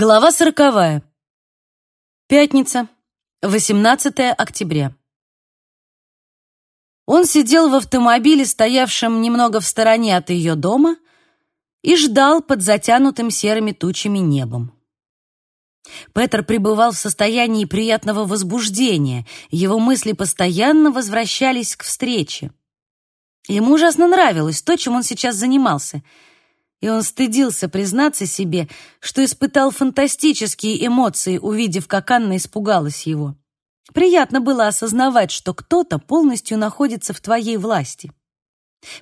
Глава сороковая. Пятница, 18 октября. Он сидел в автомобиле, стоявшем немного в стороне от ее дома, и ждал под затянутым серыми тучами небом. Петер пребывал в состоянии приятного возбуждения, его мысли постоянно возвращались к встрече. Ему ужасно нравилось то, чем он сейчас занимался — и он стыдился признаться себе, что испытал фантастические эмоции, увидев, как Анна испугалась его. Приятно было осознавать, что кто-то полностью находится в твоей власти.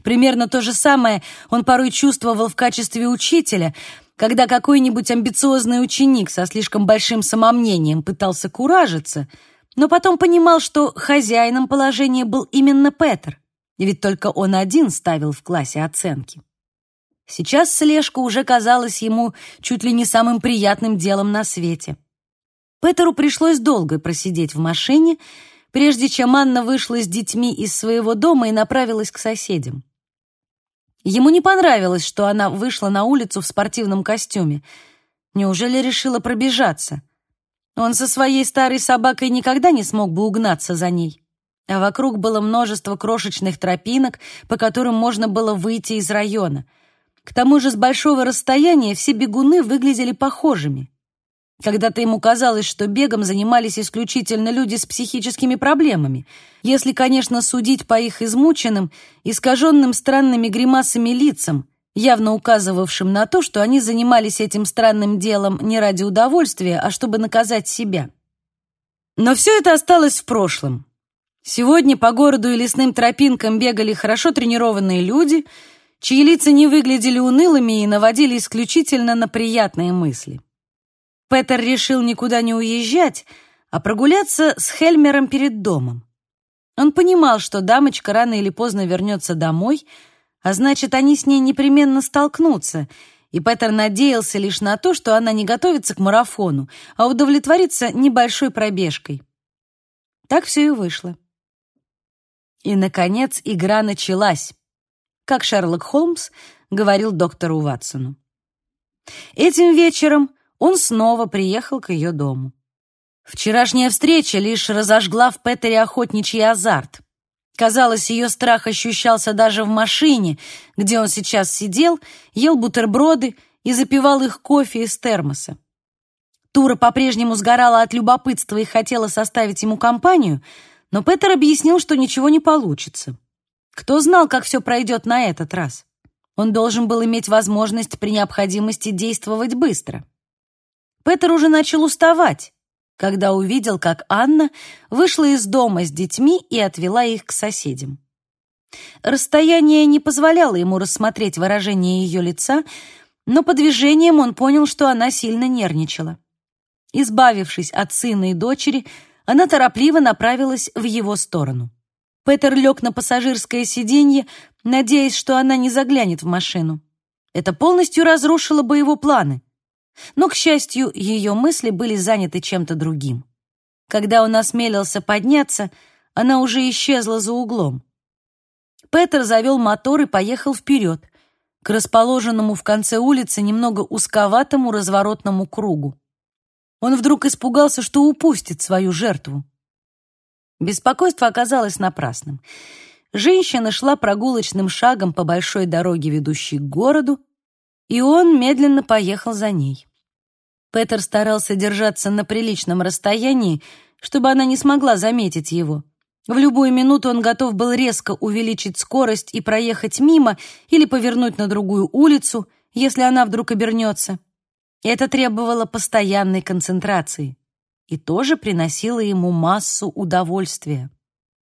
Примерно то же самое он порой чувствовал в качестве учителя, когда какой-нибудь амбициозный ученик со слишком большим самомнением пытался куражиться, но потом понимал, что хозяином положения был именно Петер, ведь только он один ставил в классе оценки. Сейчас слежка уже казалась ему чуть ли не самым приятным делом на свете. Петеру пришлось долго просидеть в машине, прежде чем Анна вышла с детьми из своего дома и направилась к соседям. Ему не понравилось, что она вышла на улицу в спортивном костюме. Неужели решила пробежаться? Он со своей старой собакой никогда не смог бы угнаться за ней. А вокруг было множество крошечных тропинок, по которым можно было выйти из района — к тому же с большого расстояния все бегуны выглядели похожими. Когда-то ему казалось, что бегом занимались исключительно люди с психическими проблемами, если, конечно, судить по их измученным, искаженным странными гримасами лицам, явно указывавшим на то, что они занимались этим странным делом не ради удовольствия, а чтобы наказать себя. Но все это осталось в прошлом. Сегодня по городу и лесным тропинкам бегали хорошо тренированные люди — чьи лица не выглядели унылыми и наводили исключительно на приятные мысли. Петер решил никуда не уезжать, а прогуляться с Хельмером перед домом. Он понимал, что дамочка рано или поздно вернется домой, а значит, они с ней непременно столкнутся, и Петер надеялся лишь на то, что она не готовится к марафону, а удовлетворится небольшой пробежкой. Так все и вышло. И, наконец, игра началась как Шерлок Холмс говорил доктору Ватсону. Этим вечером он снова приехал к ее дому. Вчерашняя встреча лишь разожгла в Петере охотничий азарт. Казалось, ее страх ощущался даже в машине, где он сейчас сидел, ел бутерброды и запивал их кофе из термоса. Тура по-прежнему сгорала от любопытства и хотела составить ему компанию, но Петер объяснил, что ничего не получится. Кто знал, как все пройдет на этот раз? Он должен был иметь возможность при необходимости действовать быстро. Петер уже начал уставать, когда увидел, как Анна вышла из дома с детьми и отвела их к соседям. Расстояние не позволяло ему рассмотреть выражение ее лица, но по движениям он понял, что она сильно нервничала. Избавившись от сына и дочери, она торопливо направилась в его сторону. Петер лег на пассажирское сиденье, надеясь, что она не заглянет в машину. Это полностью разрушило бы его планы. Но, к счастью, ее мысли были заняты чем-то другим. Когда он осмелился подняться, она уже исчезла за углом. Петер завел мотор и поехал вперед, к расположенному в конце улицы немного узковатому разворотному кругу. Он вдруг испугался, что упустит свою жертву. Беспокойство оказалось напрасным. Женщина шла прогулочным шагом по большой дороге, ведущей к городу, и он медленно поехал за ней. Петер старался держаться на приличном расстоянии, чтобы она не смогла заметить его. В любую минуту он готов был резко увеличить скорость и проехать мимо или повернуть на другую улицу, если она вдруг обернется. Это требовало постоянной концентрации и тоже приносила ему массу удовольствия.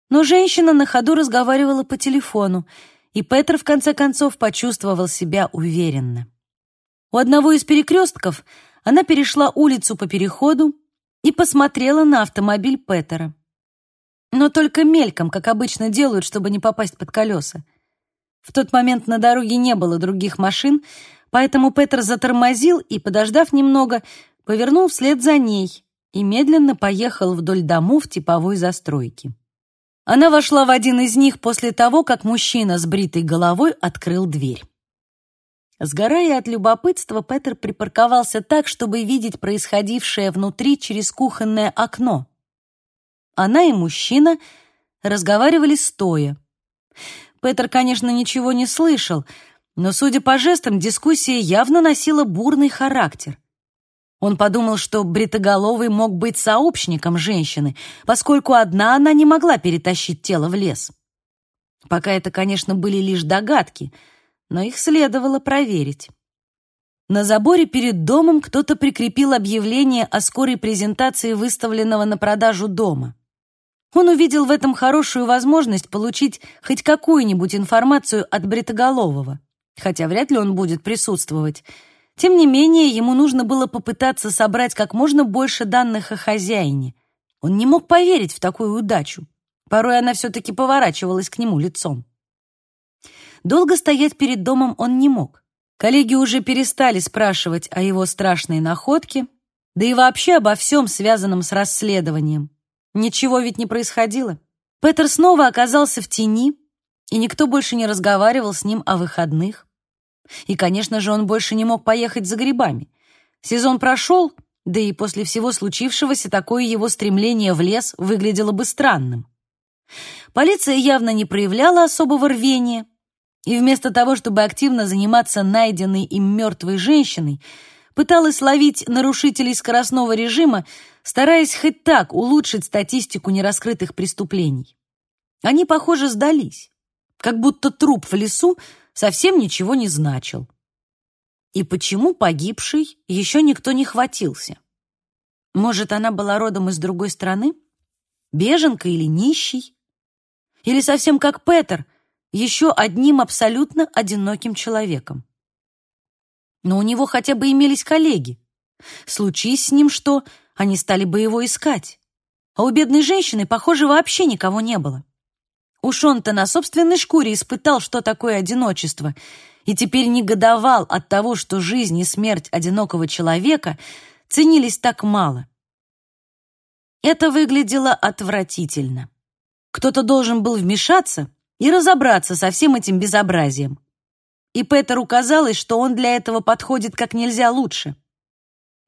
Но женщина на ходу разговаривала по телефону, и Петр в конце концов почувствовал себя уверенно. У одного из перекрестков она перешла улицу по переходу и посмотрела на автомобиль Петера. Но только мельком, как обычно делают, чтобы не попасть под колеса. В тот момент на дороге не было других машин, поэтому Петр затормозил и, подождав немного, повернул вслед за ней, и медленно поехал вдоль домов типовой застройки. Она вошла в один из них после того, как мужчина с бритой головой открыл дверь. Сгорая от любопытства, Петер припарковался так, чтобы видеть происходившее внутри через кухонное окно. Она и мужчина разговаривали стоя. Петер, конечно, ничего не слышал, но, судя по жестам, дискуссия явно носила бурный характер. Он подумал, что Бритоголовый мог быть сообщником женщины, поскольку одна она не могла перетащить тело в лес. Пока это, конечно, были лишь догадки — но их следовало проверить. На заборе перед домом кто-то прикрепил объявление о скорой презентации выставленного на продажу дома. Он увидел в этом хорошую возможность получить хоть какую-нибудь информацию от Бритоголового, хотя вряд ли он будет присутствовать. Тем не менее, ему нужно было попытаться собрать как можно больше данных о хозяине. Он не мог поверить в такую удачу. Порой она все-таки поворачивалась к нему лицом. Долго стоять перед домом он не мог. Коллеги уже перестали спрашивать о его страшной находке, да и вообще обо всем, связанном с расследованием. Ничего ведь не происходило. Петер снова оказался в тени, и никто больше не разговаривал с ним о выходных. И, конечно же, он больше не мог поехать за грибами. Сезон прошел, да и после всего случившегося такое его стремление в лес выглядело бы странным. Полиция явно не проявляла особого рвения, и вместо того, чтобы активно заниматься найденной им мертвой женщиной, пыталась ловить нарушителей скоростного режима, стараясь хоть так улучшить статистику нераскрытых преступлений. Они, похоже, сдались, как будто труп в лесу совсем ничего не значил. И почему погибший еще никто не хватился? Может, она была родом из другой страны? Беженка или нищий? Или совсем как Петер — еще одним абсолютно одиноким человеком. Но у него хотя бы имелись коллеги. Случись с ним что, они стали бы его искать. А у бедной женщины, похоже, вообще никого не было. Уж он-то на собственной шкуре испытал, что такое одиночество, и теперь негодовал от того, что жизнь и смерть одинокого человека ценились так мало. Это выглядело отвратительно. Кто-то должен был вмешаться и разобраться со всем этим безобразием. И Петеру казалось, что он для этого подходит как нельзя лучше.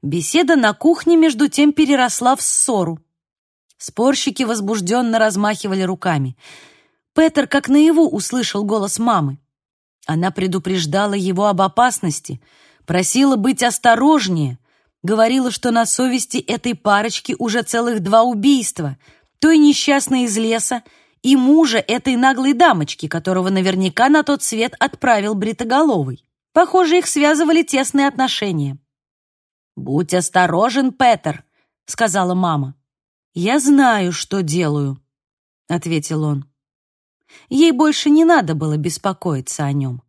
Беседа на кухне между тем переросла в ссору. Спорщики возбужденно размахивали руками. Петер как наяву услышал голос мамы. Она предупреждала его об опасности, просила быть осторожнее, говорила, что на совести этой парочки уже целых два убийства, той несчастной из леса и мужа этой наглой дамочки, которого наверняка на тот свет отправил Бритоголовый. Похоже, их связывали тесные отношения. «Будь осторожен, Петер», — сказала мама. «Я знаю, что делаю», — ответил он. Ей больше не надо было беспокоиться о нем.